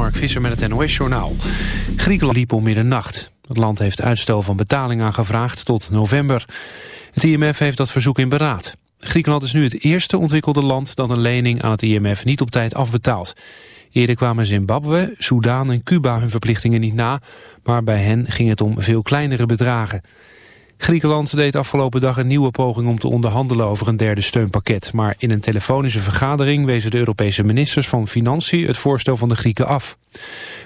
Mark Visser met het NOS-journaal. Griekenland liep om middernacht. Het land heeft uitstel van betaling aangevraagd tot november. Het IMF heeft dat verzoek in beraad. Griekenland is nu het eerste ontwikkelde land dat een lening aan het IMF niet op tijd afbetaalt. Eerder kwamen Zimbabwe, Soudaan en Cuba hun verplichtingen niet na, maar bij hen ging het om veel kleinere bedragen. Griekenland deed afgelopen dag een nieuwe poging om te onderhandelen over een derde steunpakket. Maar in een telefonische vergadering wezen de Europese ministers van Financiën het voorstel van de Grieken af.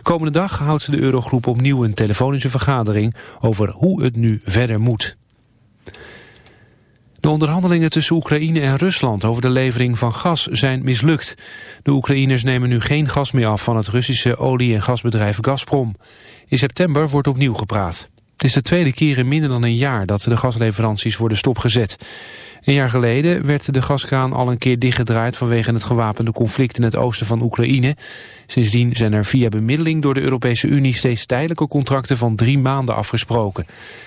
Komende dag houdt de Eurogroep opnieuw een telefonische vergadering over hoe het nu verder moet. De onderhandelingen tussen Oekraïne en Rusland over de levering van gas zijn mislukt. De Oekraïners nemen nu geen gas meer af van het Russische olie- en gasbedrijf Gazprom. In september wordt opnieuw gepraat. Het is de tweede keer in minder dan een jaar dat de gasleveranties worden stopgezet. Een jaar geleden werd de gaskraan al een keer dichtgedraaid vanwege het gewapende conflict in het oosten van Oekraïne. Sindsdien zijn er via bemiddeling door de Europese Unie steeds tijdelijke contracten van drie maanden afgesproken.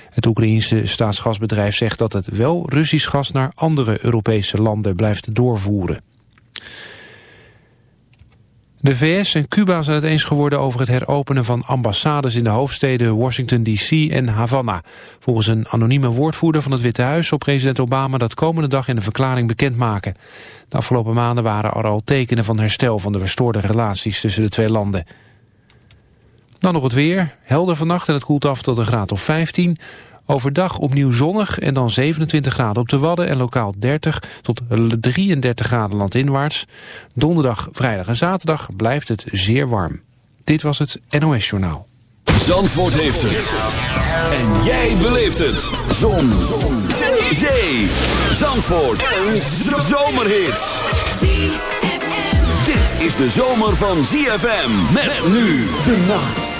Het Oekraïense staatsgasbedrijf zegt dat het wel Russisch gas naar andere Europese landen blijft doorvoeren. De VS en Cuba zijn het eens geworden over het heropenen van ambassades in de hoofdsteden Washington D.C. en Havana. Volgens een anonieme woordvoerder van het Witte Huis zal president Obama dat komende dag in een verklaring bekendmaken. De afgelopen maanden waren er al tekenen van herstel van de verstoorde relaties tussen de twee landen. Dan nog het weer. Helder vannacht en het koelt af tot een graad of 15. Overdag opnieuw zonnig en dan 27 graden op de Wadden en lokaal 30 tot 33 graden landinwaarts. Donderdag, vrijdag en zaterdag blijft het zeer warm. Dit was het NOS Journaal. Zandvoort heeft het. En jij beleeft het. Zon. Zon. Zee. Zandvoort. Een zomerhit. Dit is de zomer van ZFM. Met nu de nacht.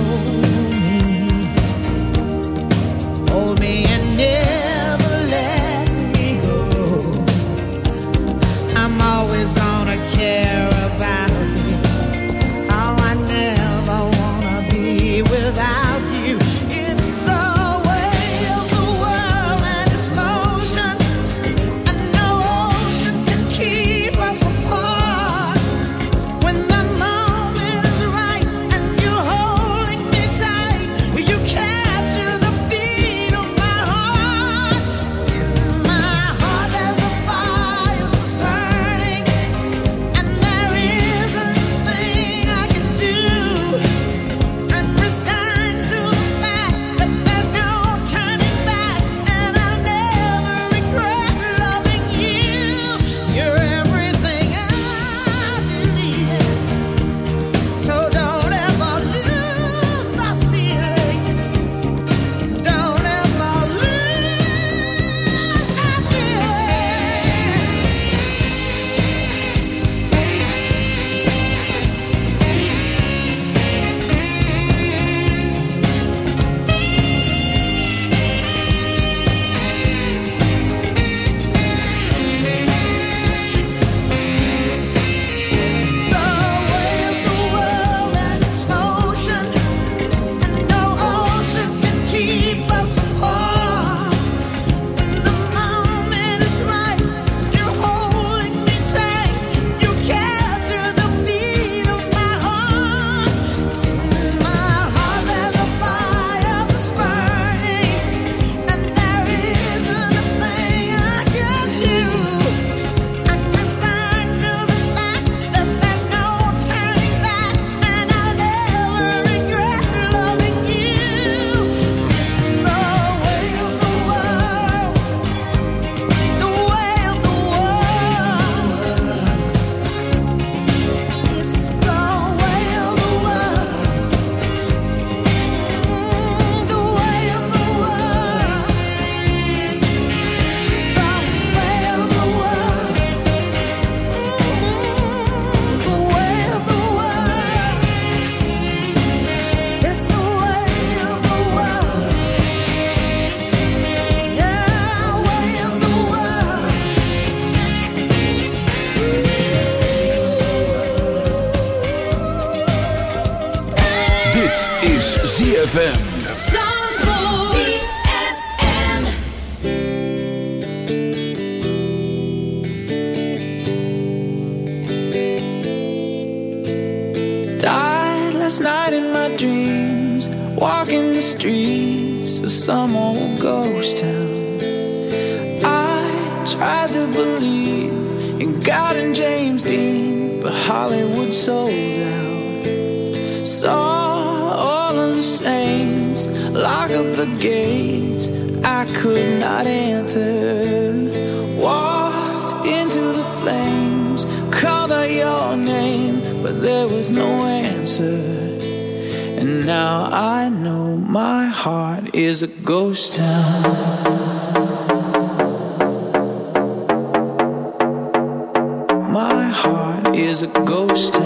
Is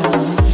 love.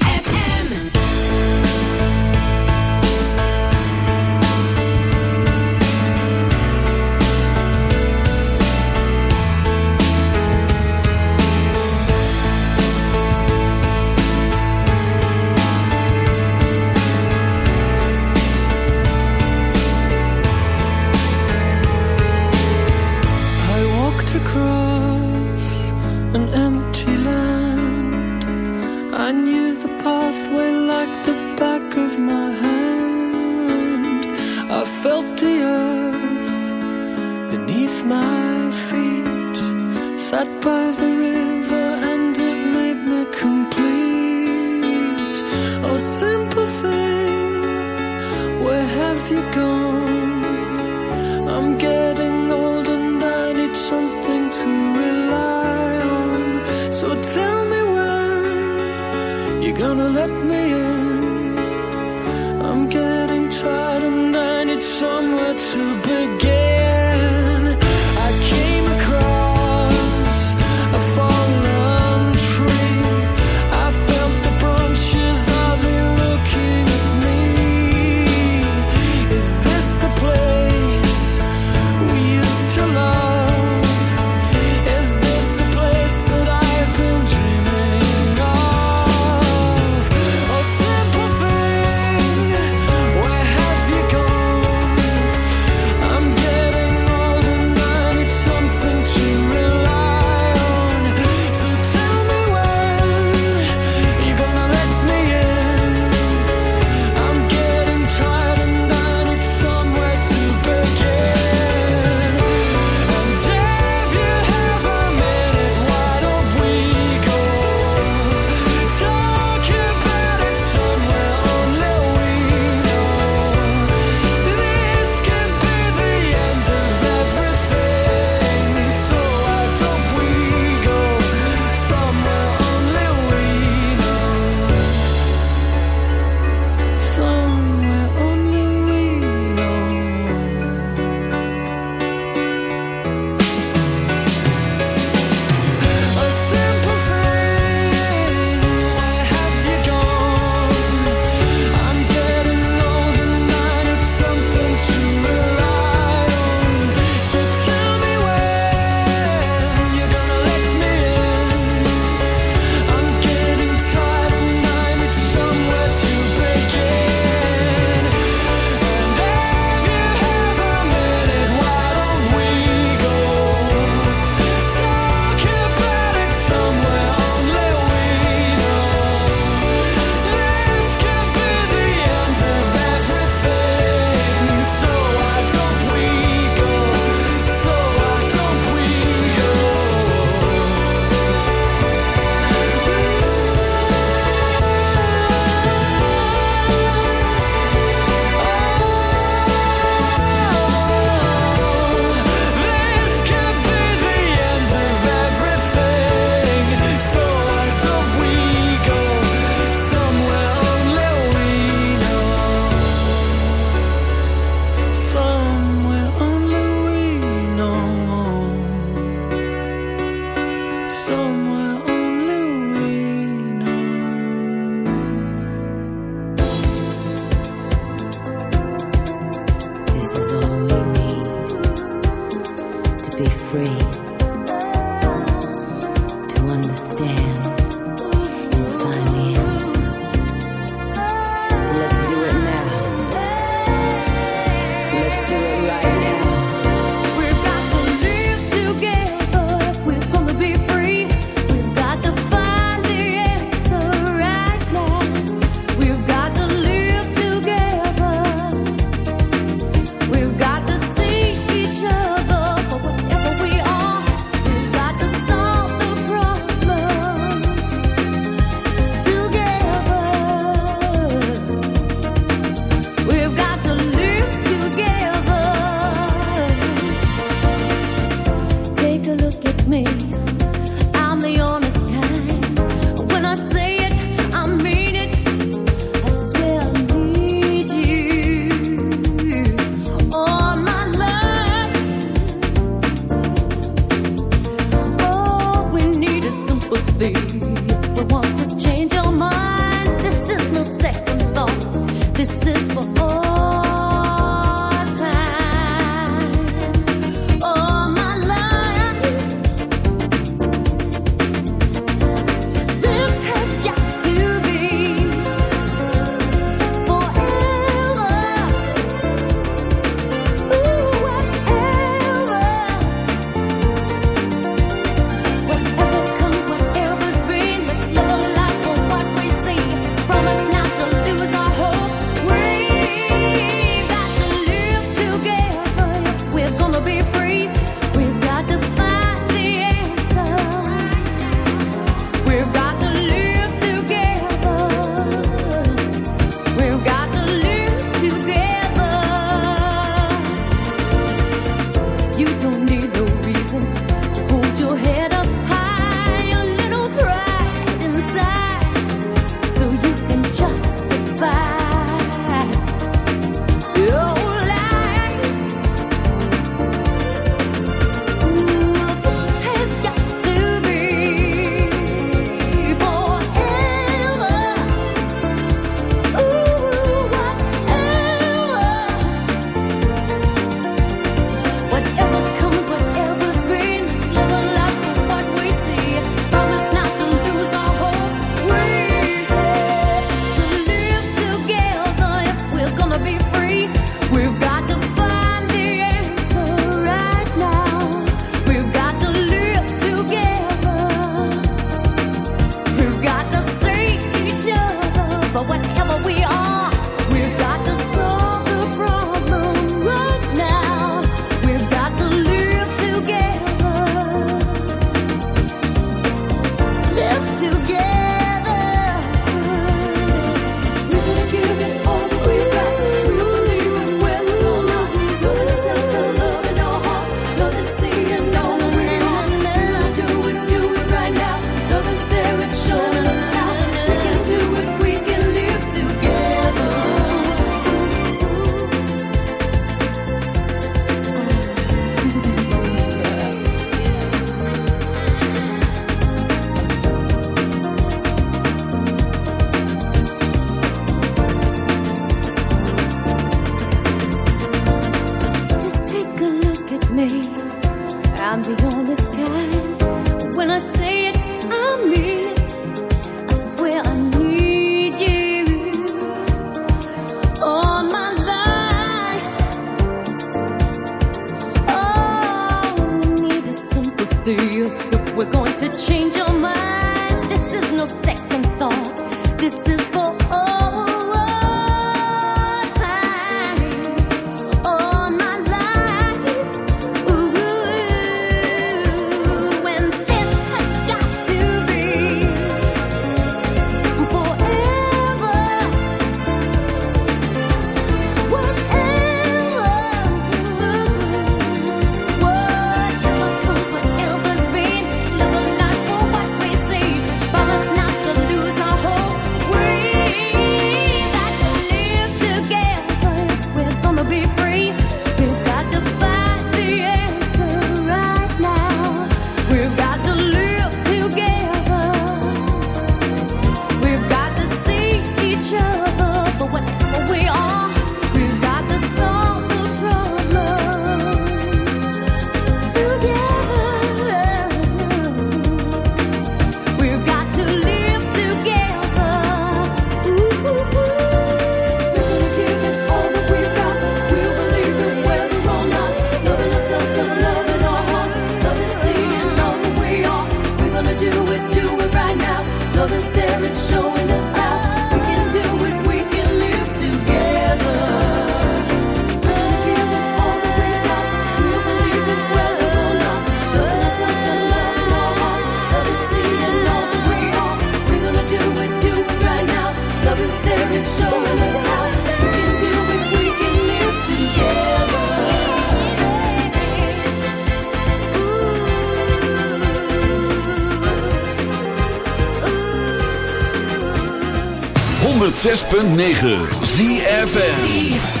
106.9 ZFM.